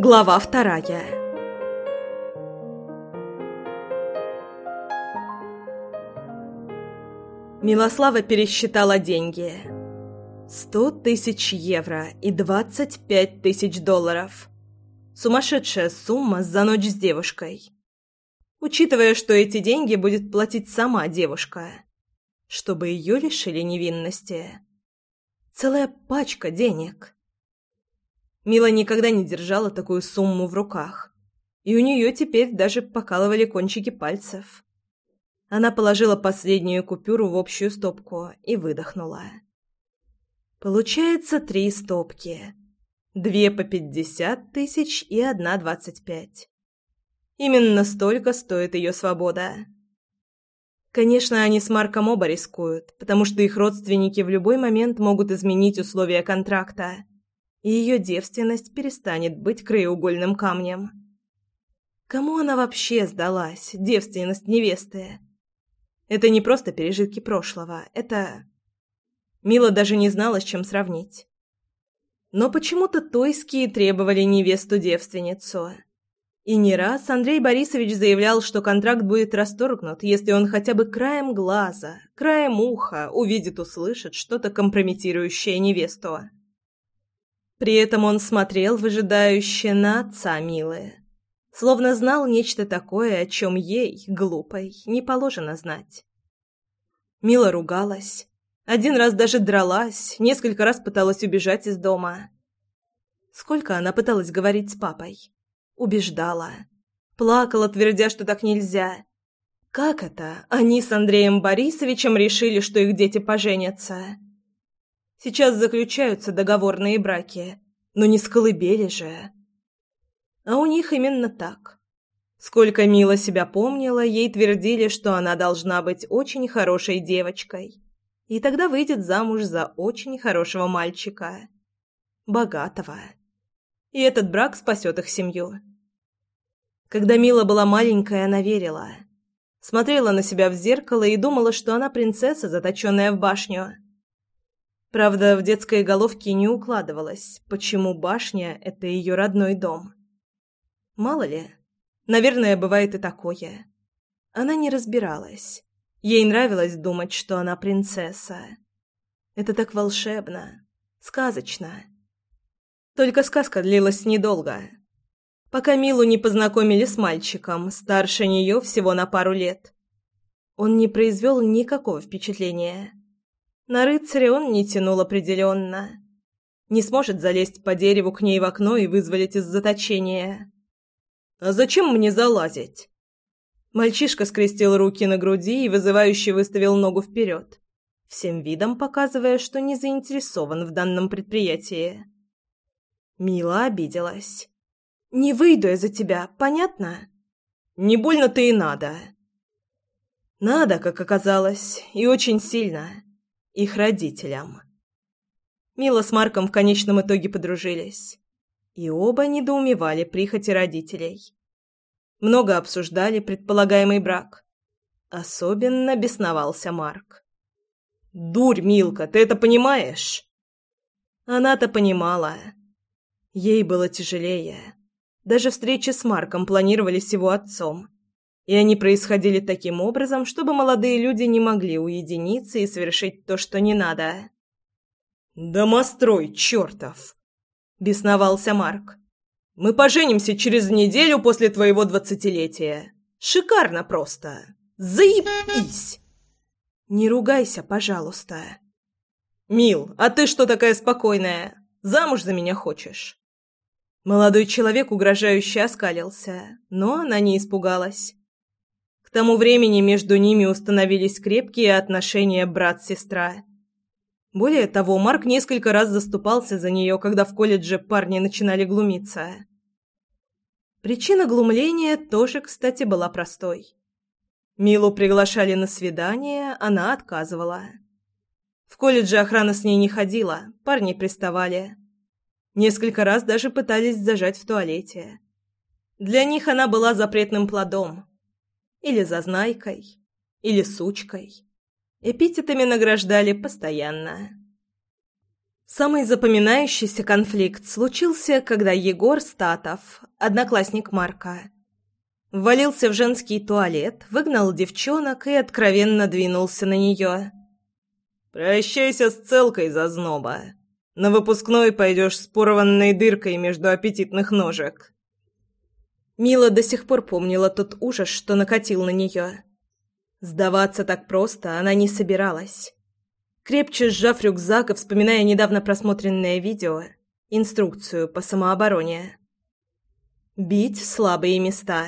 Глава вторая Милослава пересчитала деньги. Сто тысяч евро и двадцать пять тысяч долларов. Сумасшедшая сумма за ночь с девушкой. Учитывая, что эти деньги будет платить сама девушка. Чтобы ее лишили невинности. Целая пачка денег. Мила никогда не держала такую сумму в руках, и у нее теперь даже покалывали кончики пальцев. Она положила последнюю купюру в общую стопку и выдохнула. Получается три стопки. Две по пятьдесят тысяч и одна двадцать пять. Именно столько стоит ее свобода. Конечно, они с Марком оба рискуют, потому что их родственники в любой момент могут изменить условия контракта – и ее девственность перестанет быть краеугольным камнем. Кому она вообще сдалась, девственность невесты? Это не просто пережитки прошлого, это... Мила даже не знала, с чем сравнить. Но почему-то тойские требовали невесту-девственницу. И не раз Андрей Борисович заявлял, что контракт будет расторгнут, если он хотя бы краем глаза, краем уха увидит-услышит что-то компрометирующее невесту. При этом он смотрел выжидающе на отца Милы, словно знал нечто такое, о чем ей, глупой, не положено знать. Мила ругалась, один раз даже дралась, несколько раз пыталась убежать из дома. Сколько она пыталась говорить с папой? Убеждала. Плакала, твердя, что так нельзя. Как это? Они с Андреем Борисовичем решили, что их дети поженятся. Сейчас заключаются договорные браки, но не с колыбели же. А у них именно так. Сколько Мила себя помнила, ей твердили, что она должна быть очень хорошей девочкой. И тогда выйдет замуж за очень хорошего мальчика. Богатого. И этот брак спасет их семью. Когда Мила была маленькая, она верила. Смотрела на себя в зеркало и думала, что она принцесса, заточенная в башню. Правда, в детской головке не укладывалось, почему башня — это ее родной дом. Мало ли, наверное, бывает и такое. Она не разбиралась. Ей нравилось думать, что она принцесса. Это так волшебно, сказочно. Только сказка длилась недолго. Пока Милу не познакомили с мальчиком, старше нее всего на пару лет. Он не произвел никакого впечатления. На рыцаря он не тянул определенно. Не сможет залезть по дереву к ней в окно и вызволить из заточения. «А зачем мне залазить?» Мальчишка скрестил руки на груди и вызывающе выставил ногу вперед, всем видом показывая, что не заинтересован в данном предприятии. Мила обиделась. «Не выйду я за тебя, понятно?» «Не больно-то и надо». «Надо, как оказалось, и очень сильно» их родителям. Мила с Марком в конечном итоге подружились. И оба недоумевали прихоти родителей. Много обсуждали предполагаемый брак. Особенно бесновался Марк. «Дурь, Милка, ты это понимаешь?» Она-то понимала. Ей было тяжелее. Даже встречи с Марком планировались его отцом и они происходили таким образом, чтобы молодые люди не могли уединиться и совершить то, что не надо. «Домострой, чертов!» – бесновался Марк. «Мы поженимся через неделю после твоего двадцатилетия. Шикарно просто! Заебись!» «Не ругайся, пожалуйста!» «Мил, а ты что такая спокойная? Замуж за меня хочешь?» Молодой человек угрожающе оскалился, но она не испугалась. К тому времени между ними установились крепкие отношения брат-сестра. Более того, Марк несколько раз заступался за нее, когда в колледже парни начинали глумиться. Причина глумления тоже, кстати, была простой. Милу приглашали на свидание, она отказывала. В колледже охрана с ней не ходила, парни приставали. Несколько раз даже пытались зажать в туалете. Для них она была запретным плодом, или зазнайкой, или сучкой. Эпитетами награждали постоянно. Самый запоминающийся конфликт случился, когда Егор Статов, одноклассник Марка, ввалился в женский туалет, выгнал девчонок и откровенно двинулся на нее. «Прощайся с целкой, зазноба. На выпускной пойдешь с порванной дыркой между аппетитных ножек». Мила до сих пор помнила тот ужас, что накатил на нее. Сдаваться так просто она не собиралась. Крепче сжав рюкзак и вспоминая недавно просмотренное видео, инструкцию по самообороне. Бить слабые места.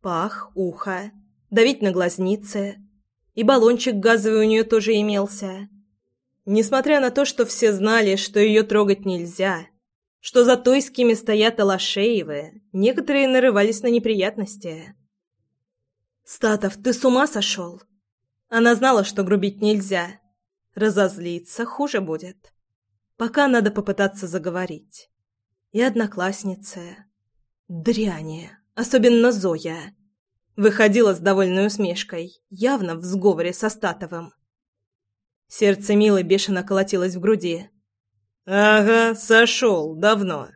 Пах, ухо, давить на глазницы. И баллончик газовый у нее тоже имелся. Несмотря на то, что все знали, что ее трогать нельзя, что за Тойскими стоят Алашеевы, некоторые нарывались на неприятности. «Статов, ты с ума сошел?» Она знала, что грубить нельзя. Разозлиться хуже будет. Пока надо попытаться заговорить. И одноклассницы. Дряни. Особенно Зоя. Выходила с довольной усмешкой, явно в сговоре со Статовым. Сердце Милы бешено колотилось в груди. «Ага, сошел, давно.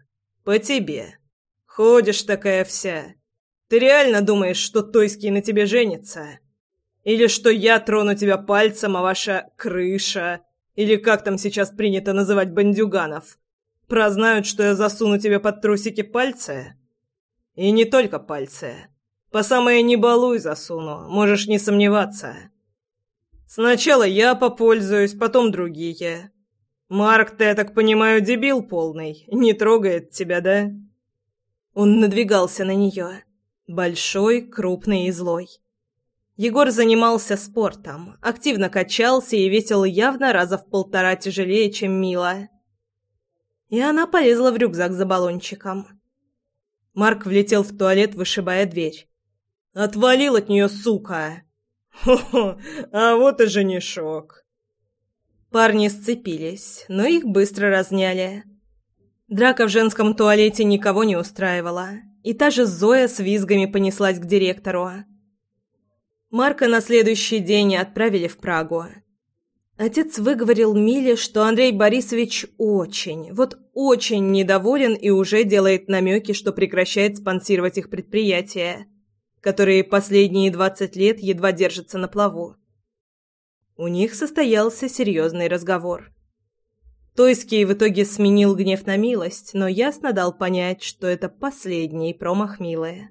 По тебе. Ходишь такая вся. Ты реально думаешь, что Тойский на тебе женится? Или что я трону тебя пальцем, а ваша крыша, или как там сейчас принято называть бандюганов, прознают, что я засуну тебе под трусики пальцы? И не только пальцы. По самое не балуй засуну, можешь не сомневаться. Сначала я попользуюсь, потом другие. Марк, ты, я так понимаю, дебил полный, не трогает тебя, да?» Он надвигался на нее. Большой, крупный и злой. Егор занимался спортом, активно качался и весил явно раза в полтора тяжелее, чем Мила. И она полезла в рюкзак за баллончиком. Марк влетел в туалет, вышибая дверь. «Отвалил от нее, сука!» «Хо-хо, а вот и женишок!» Парни сцепились, но их быстро разняли. Драка в женском туалете никого не устраивала и та же Зоя с визгами понеслась к директору. Марка на следующий день отправили в Прагу. Отец выговорил Миле, что Андрей Борисович очень, вот очень недоволен и уже делает намеки, что прекращает спонсировать их предприятия, которые последние 20 лет едва держатся на плаву. У них состоялся серьезный разговор. Тойский в итоге сменил гнев на милость, но ясно дал понять, что это последний промах Милы.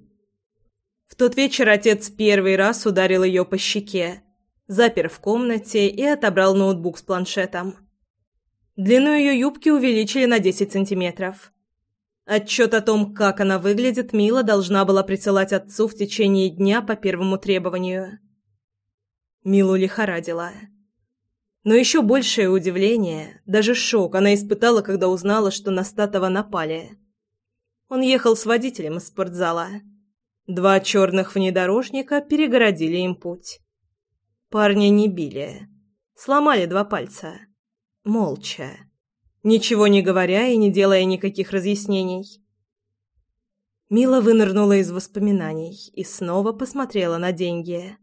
В тот вечер отец первый раз ударил ее по щеке, запер в комнате и отобрал ноутбук с планшетом. Длину ее юбки увеличили на 10 сантиметров. Отчет о том, как она выглядит, Мила должна была присылать отцу в течение дня по первому требованию. Милу лихорадила. Но еще большее удивление, даже шок она испытала, когда узнала, что на Статова напали. Он ехал с водителем из спортзала. Два черных внедорожника перегородили им путь. Парня не били. Сломали два пальца. Молча. Ничего не говоря и не делая никаких разъяснений. Мила вынырнула из воспоминаний и снова посмотрела на деньги.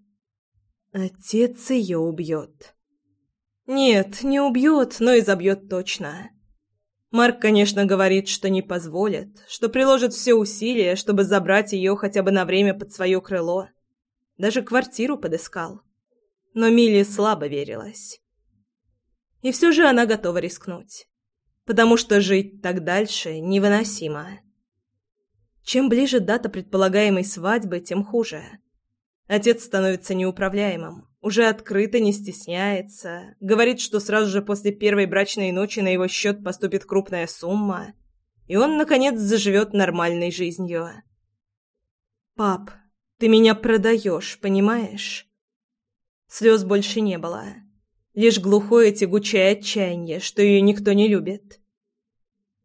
Отец ее убьет. Нет, не убьет, но и забьет точно. Марк, конечно, говорит, что не позволит, что приложит все усилия, чтобы забрать ее хотя бы на время под свое крыло. Даже квартиру подыскал. Но Миле слабо верилась. И все же она готова рискнуть. Потому что жить так дальше невыносимо. Чем ближе дата предполагаемой свадьбы, тем хуже. Отец становится неуправляемым, уже открыто не стесняется, говорит, что сразу же после первой брачной ночи на его счет поступит крупная сумма, и он, наконец, заживет нормальной жизнью. «Пап, ты меня продаешь, понимаешь?» Слез больше не было. Лишь глухое тягучее отчаяние, что ее никто не любит.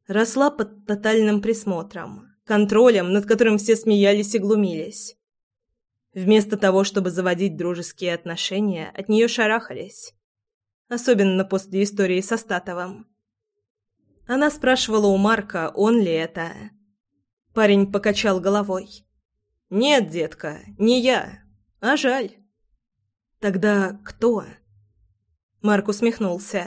Росла под тотальным присмотром, контролем, над которым все смеялись и глумились. Вместо того, чтобы заводить дружеские отношения, от нее шарахались. Особенно после истории со Статовым. Она спрашивала у Марка, он ли это. Парень покачал головой. «Нет, детка, не я. А жаль». «Тогда кто?» Марк усмехнулся.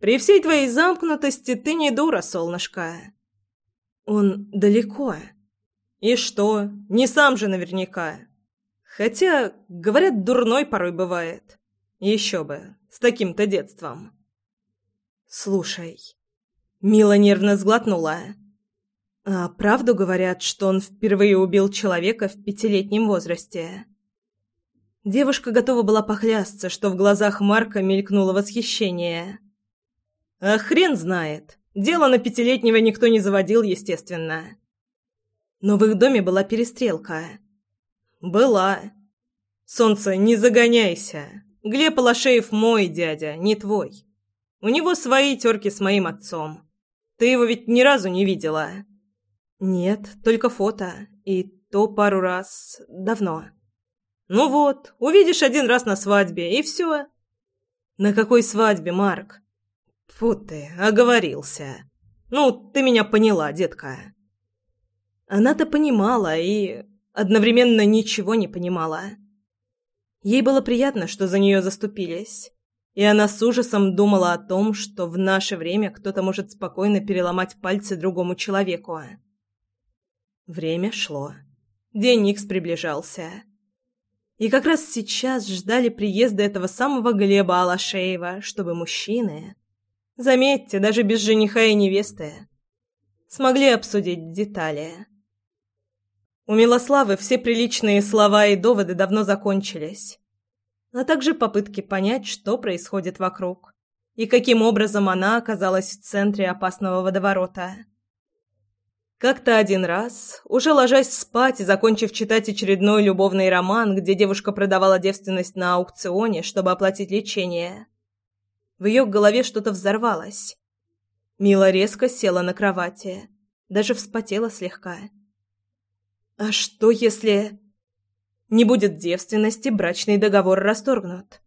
При всей твоей замкнутости ты не дура, солнышко. Он далеко. И что? Не сам же наверняка. Хотя, говорят, дурной порой бывает. Еще бы, с таким-то детством. Слушай. Мила нервно сглотнула. А правду говорят, что он впервые убил человека в пятилетнем возрасте? Девушка готова была поклясться, что в глазах Марка мелькнуло восхищение. А хрен знает. Дело на пятилетнего никто не заводил, естественно. Но в их доме была перестрелка. Была. Солнце, не загоняйся. Глеб Алашеев мой дядя, не твой. У него свои терки с моим отцом. Ты его ведь ни разу не видела. Нет, только фото. И то пару раз. Давно. Ну вот, увидишь один раз на свадьбе, и все. На какой свадьбе, Марк? Фу ты, оговорился. Ну, ты меня поняла, детка. Она-то понимала и одновременно ничего не понимала. Ей было приятно, что за нее заступились, и она с ужасом думала о том, что в наше время кто-то может спокойно переломать пальцы другому человеку. Время шло. День Икс приближался. И как раз сейчас ждали приезда этого самого Глеба Алашеева, чтобы мужчины Заметьте, даже без жениха и невесты. Смогли обсудить детали. У Милославы все приличные слова и доводы давно закончились, а также попытки понять, что происходит вокруг и каким образом она оказалась в центре опасного водоворота. Как-то один раз, уже ложась спать и закончив читать очередной любовный роман, где девушка продавала девственность на аукционе, чтобы оплатить лечение, в ее голове что-то взорвалось. Мила резко села на кровати, даже вспотела слегка. А что если не будет девственности, брачный договор расторгнут?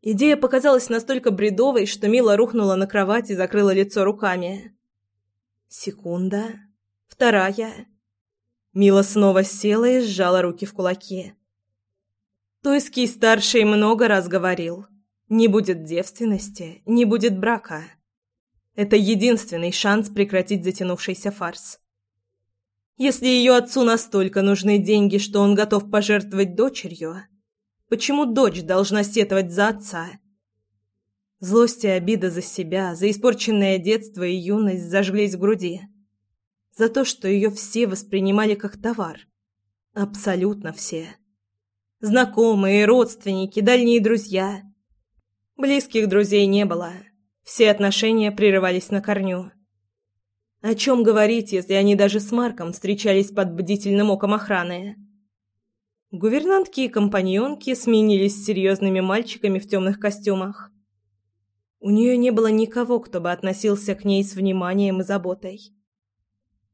Идея показалась настолько бредовой, что Мила рухнула на кровать и закрыла лицо руками. Секунда, вторая. Мила снова села и сжала руки в кулаки. Тойский старший много раз говорил. Не будет девственности, не будет брака. Это единственный шанс прекратить затянувшийся фарс. Если ее отцу настолько нужны деньги, что он готов пожертвовать дочерью, почему дочь должна сетовать за отца? Злость и обида за себя, за испорченное детство и юность зажглись в груди. За то, что ее все воспринимали как товар. Абсолютно все. Знакомые, родственники, дальние друзья – Близких друзей не было. Все отношения прерывались на корню. О чем говорить, если они даже с Марком встречались под бдительным оком охраны? Гувернантки и компаньонки сменились серьезными мальчиками в темных костюмах. У нее не было никого, кто бы относился к ней с вниманием и заботой.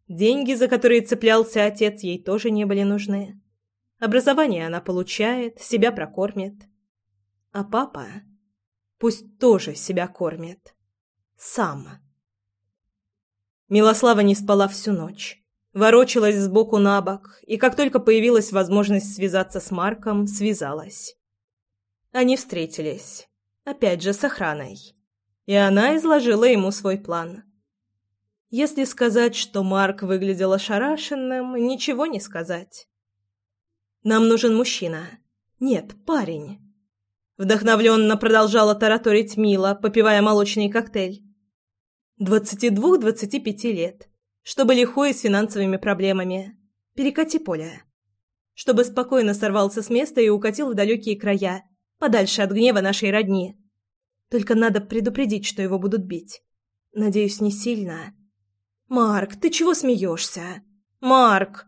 Деньги, за которые цеплялся отец, ей тоже не были нужны. Образование она получает, себя прокормит. А папа... Пусть тоже себя кормит. Сам. Милослава не спала всю ночь. Ворочалась сбоку на бок, и как только появилась возможность связаться с Марком, связалась. Они встретились. Опять же, с охраной. И она изложила ему свой план. Если сказать, что Марк выглядел ошарашенным, ничего не сказать. «Нам нужен мужчина. Нет, парень. Вдохновленно продолжала тараторить Мила, попивая молочный коктейль. Двадцати двух-двадцати пяти лет. Чтобы лихой с финансовыми проблемами. Перекати поле. Чтобы спокойно сорвался с места и укатил в далекие края, подальше от гнева нашей родни. Только надо предупредить, что его будут бить. Надеюсь, не сильно. «Марк, ты чего смеешься? Марк!»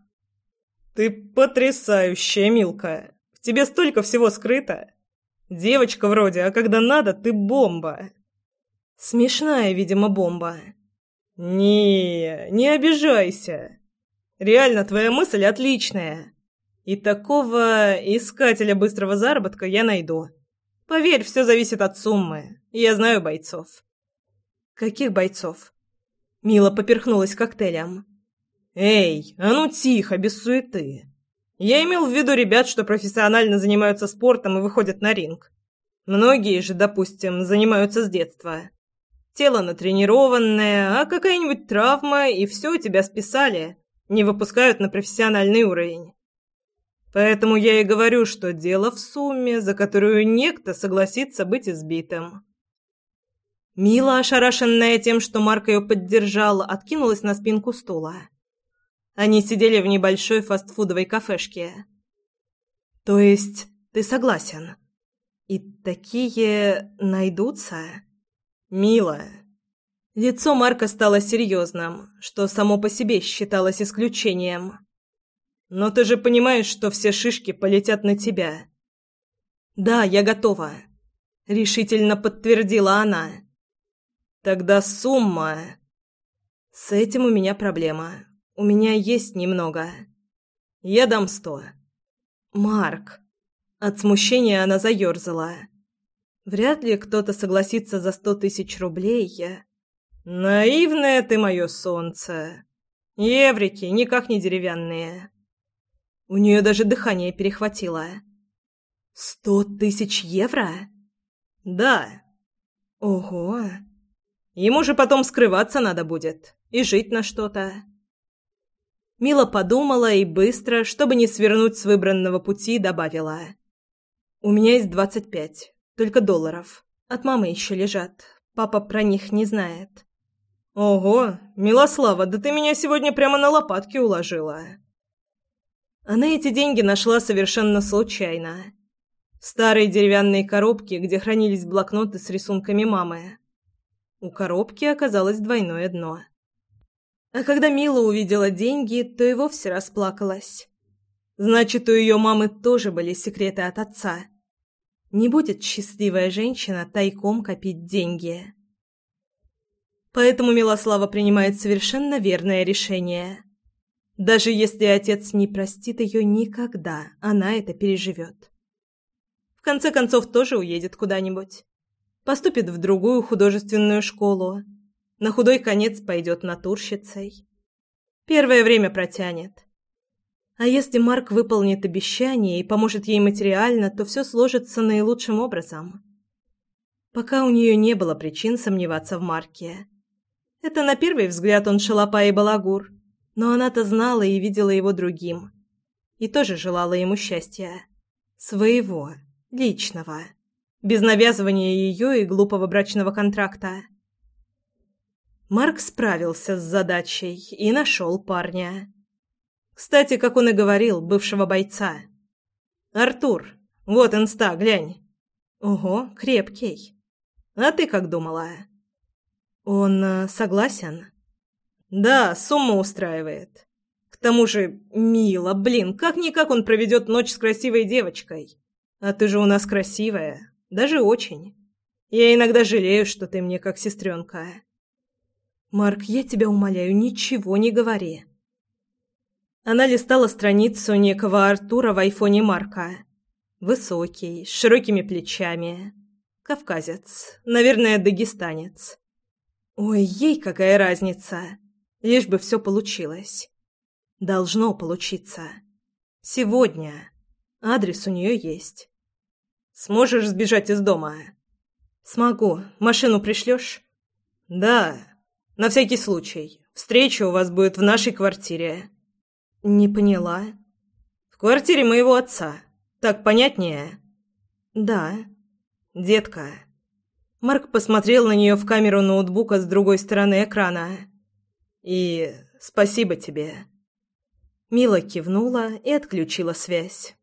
«Ты потрясающая, Милка! В тебе столько всего скрыто!» Девочка вроде, а когда надо, ты бомба. Смешная, видимо, бомба. Не, не обижайся. Реально, твоя мысль отличная. И такого искателя быстрого заработка я найду. Поверь, все зависит от суммы. Я знаю бойцов. Каких бойцов? Мила поперхнулась коктейлем. Эй, а ну тихо, без суеты. Я имел в виду ребят, что профессионально занимаются спортом и выходят на ринг. Многие же, допустим, занимаются с детства. Тело натренированное, а какая-нибудь травма, и все, тебя списали. Не выпускают на профессиональный уровень. Поэтому я и говорю, что дело в сумме, за которую некто согласится быть избитым. Мила, ошарашенная тем, что Марк ее поддержал, откинулась на спинку стула. Они сидели в небольшой фастфудовой кафешке. «То есть ты согласен? И такие найдутся?» «Мила». Лицо Марка стало серьезным, что само по себе считалось исключением. «Но ты же понимаешь, что все шишки полетят на тебя». «Да, я готова», — решительно подтвердила она. «Тогда сумма...» «С этим у меня проблема. У меня есть немного. Я дам сто». «Марк...» От смущения она заерзала. Вряд ли кто-то согласится за сто тысяч рублей. Наивное ты мое солнце. Еврики никак не деревянные. У нее даже дыхание перехватило. Сто тысяч евро? Да. Ого. Ему же потом скрываться надо будет и жить на что-то. Мила подумала и быстро, чтобы не свернуть с выбранного пути, добавила. «У меня есть двадцать пять. Только долларов. От мамы еще лежат. Папа про них не знает. Ого, Милослава, да ты меня сегодня прямо на лопатки уложила. Она эти деньги нашла совершенно случайно. В старой деревянной коробке, где хранились блокноты с рисунками мамы. У коробки оказалось двойное дно. А когда Мила увидела деньги, то и вовсе расплакалась. Значит, у ее мамы тоже были секреты от отца. Не будет счастливая женщина тайком копить деньги. Поэтому Милослава принимает совершенно верное решение. Даже если отец не простит ее никогда, она это переживет. В конце концов, тоже уедет куда-нибудь. Поступит в другую художественную школу. На худой конец пойдет натурщицей. Первое время протянет. А если Марк выполнит обещание и поможет ей материально, то все сложится наилучшим образом. Пока у нее не было причин сомневаться в Марке. Это на первый взгляд он шалопа и балагур, но она-то знала и видела его другим. И тоже желала ему счастья. Своего, личного. Без навязывания ее и глупого брачного контракта. Марк справился с задачей и нашел парня. Кстати, как он и говорил, бывшего бойца. «Артур, вот инста, глянь». «Ого, крепкий. А ты как думала?» «Он э, согласен?» «Да, сумма устраивает. К тому же, мило, блин, как-никак он проведет ночь с красивой девочкой. А ты же у нас красивая, даже очень. Я иногда жалею, что ты мне как сестренка». «Марк, я тебя умоляю, ничего не говори. Она листала страницу некого Артура в айфоне Марка. Высокий, с широкими плечами. Кавказец. Наверное, дагестанец. Ой, ей какая разница. Лишь бы все получилось. Должно получиться. Сегодня. Адрес у нее есть. Сможешь сбежать из дома? Смогу. Машину пришлешь? Да. На всякий случай. Встреча у вас будет в нашей квартире. «Не поняла». «В квартире моего отца. Так понятнее?» «Да». «Детка». Марк посмотрел на нее в камеру ноутбука с другой стороны экрана. «И спасибо тебе». Мила кивнула и отключила связь.